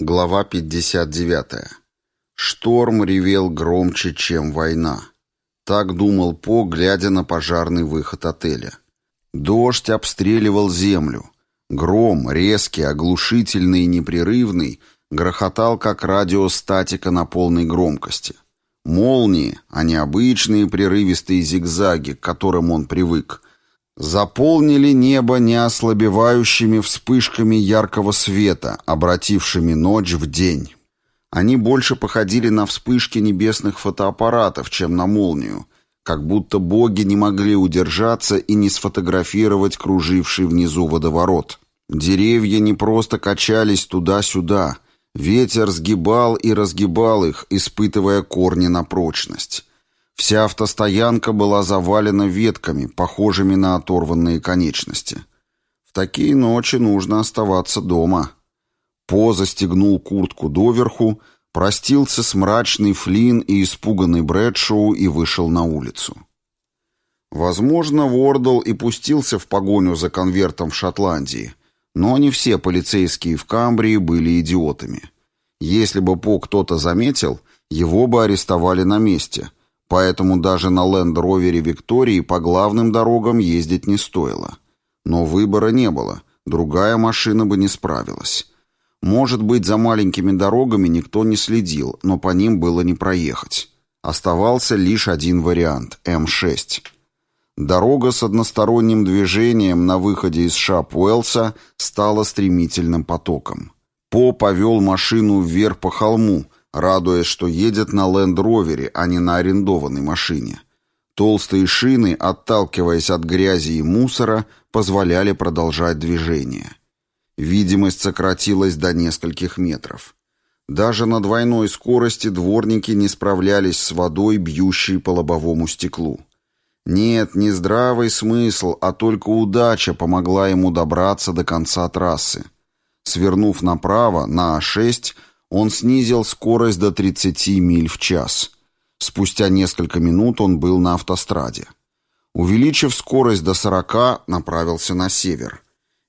Глава 59. Шторм ревел громче, чем война. Так думал По, глядя на пожарный выход отеля. Дождь обстреливал землю. Гром, резкий, оглушительный и непрерывный, грохотал, как радиостатика на полной громкости. Молнии, а не обычные прерывистые зигзаги, к которым он привык, заполнили небо неослабевающими вспышками яркого света, обратившими ночь в день. Они больше походили на вспышки небесных фотоаппаратов, чем на молнию, как будто боги не могли удержаться и не сфотографировать круживший внизу водоворот. Деревья не просто качались туда-сюда, ветер сгибал и разгибал их, испытывая корни на прочность. Вся автостоянка была завалена ветками, похожими на оторванные конечности. В такие ночи нужно оставаться дома. По застегнул куртку доверху, простился с мрачный Флинн и испуганный Брэдшоу и вышел на улицу. Возможно, Вордл и пустился в погоню за конвертом в Шотландии, но не все полицейские в Камбрии были идиотами. Если бы По кто-то заметил, его бы арестовали на месте – Поэтому даже на Ленд-Ровере Виктории по главным дорогам ездить не стоило. Но выбора не было, другая машина бы не справилась. Может быть, за маленькими дорогами никто не следил, но по ним было не проехать. Оставался лишь один вариант – М6. Дорога с односторонним движением на выходе из Шап-Уэлса стала стремительным потоком. По повел машину вверх по холму – радуясь, что едет на ленд-ровере, а не на арендованной машине. Толстые шины, отталкиваясь от грязи и мусора, позволяли продолжать движение. Видимость сократилась до нескольких метров. Даже на двойной скорости дворники не справлялись с водой, бьющей по лобовому стеклу. Нет, не здравый смысл, а только удача помогла ему добраться до конца трассы. Свернув направо, на А6, он снизил скорость до 30 миль в час. Спустя несколько минут он был на автостраде. Увеличив скорость до 40, направился на север.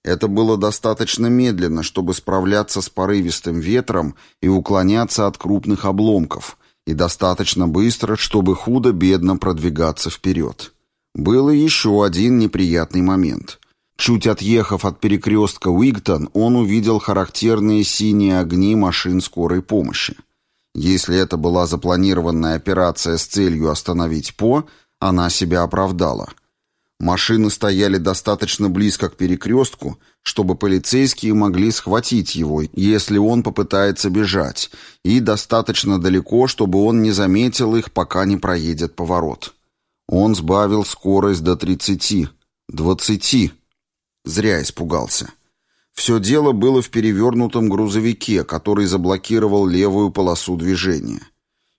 Это было достаточно медленно, чтобы справляться с порывистым ветром и уклоняться от крупных обломков, и достаточно быстро, чтобы худо-бедно продвигаться вперед. Был и еще один неприятный момент. Чуть отъехав от перекрестка Уигтон, он увидел характерные синие огни машин скорой помощи. Если это была запланированная операция с целью остановить По, она себя оправдала. Машины стояли достаточно близко к перекрестку, чтобы полицейские могли схватить его, если он попытается бежать, и достаточно далеко, чтобы он не заметил их, пока не проедет поворот. Он сбавил скорость до 30, 20, Зря испугался. Все дело было в перевернутом грузовике, который заблокировал левую полосу движения.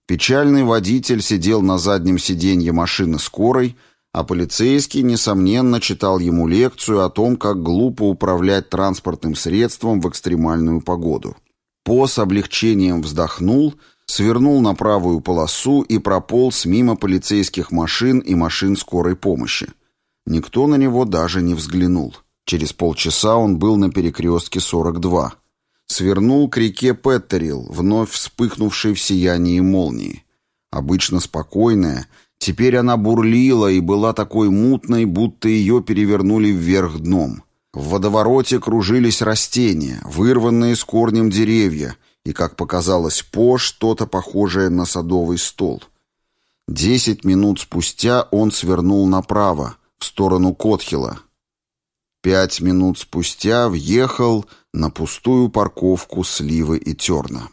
Печальный водитель сидел на заднем сиденье машины скорой, а полицейский, несомненно, читал ему лекцию о том, как глупо управлять транспортным средством в экстремальную погоду. По с облегчением вздохнул, свернул на правую полосу и прополз мимо полицейских машин и машин скорой помощи. Никто на него даже не взглянул. Через полчаса он был на перекрестке 42. Свернул к реке Петтерил, вновь вспыхнувшей в сиянии молнии. Обычно спокойная, теперь она бурлила и была такой мутной, будто ее перевернули вверх дном. В водовороте кружились растения, вырванные с корнем деревья, и, как показалось По, что-то похожее на садовый стол. Десять минут спустя он свернул направо, в сторону Котхила, Пять минут спустя въехал на пустую парковку Сливы и Терна.